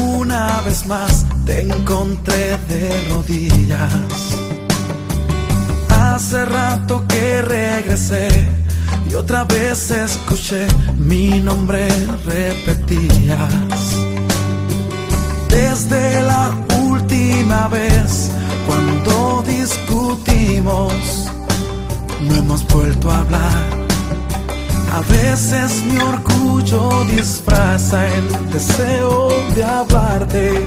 Una vez más te encontré de rodillas. Hace rato que regresé y otra vez escuché mi nombre repetías. Desde la última vez cuando discutimos, no hemos vuelto a hablar. A veces mi orgullo disfraza el deseo de hablarte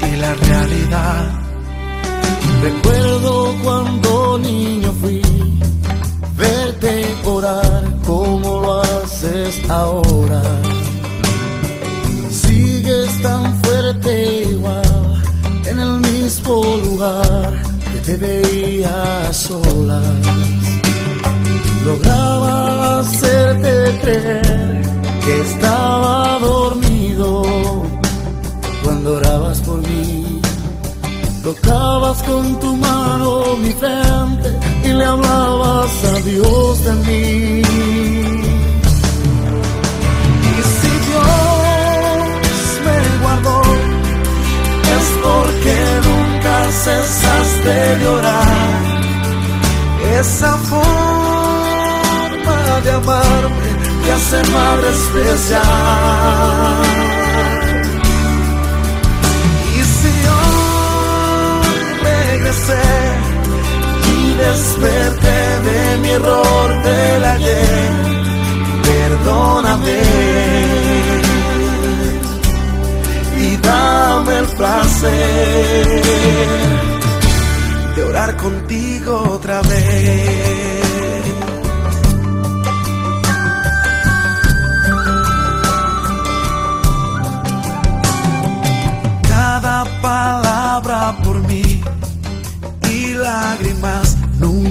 y la realidad. Recuerdo cuando niño fui, verte orar como lo haces ahora. Sigues tan fuerte igual en el mismo lugar que te veía sola. Lograba cuando orabas por mí. Tocabas con tu mano mi frente y le hablabas a Dios de mí. Y si Dios me guardó, es porque nunca cesaste de orar. Esa forma de amarme te hace madre especial. Y desperté de mi error del ayer, perdóname y dame el placer de orar contigo otra vez.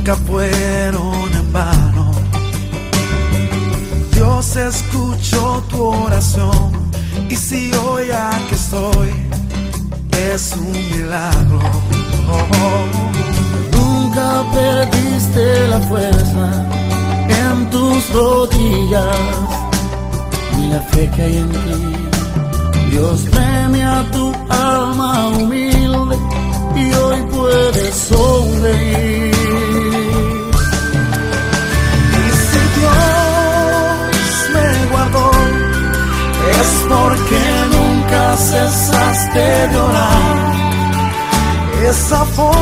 Nunca fueron en vano. Dios escuchó tu oración y si hoy aquí estoy es un milagro. Nunca perdiste la fuerza en tus rodillas ni la fe que hay en ti. Dios premia tu alma humilde y hoy puedes sonreír. Orar. Esa forma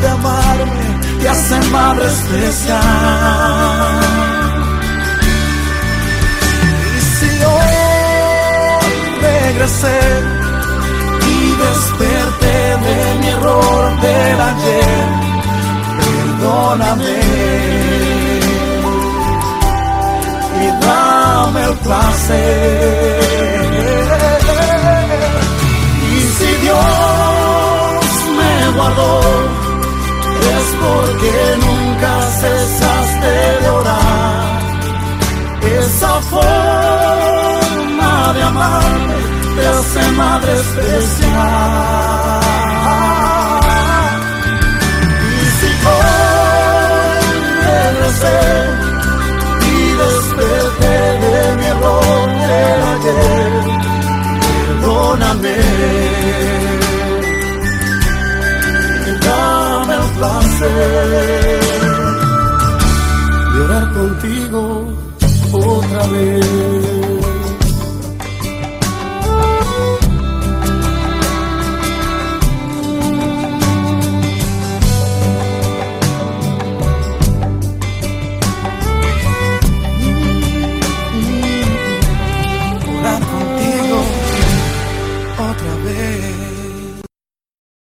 de amarme te hace madre especial. Y si hoy regresé y desperté de mi error del ayer, perdóname y dame el placer. Forma de amarme te hace madre especial. Y si hoy regresé y desperté de mi error del ayer, perdóname. Dame el placer de orar contigo otra vez.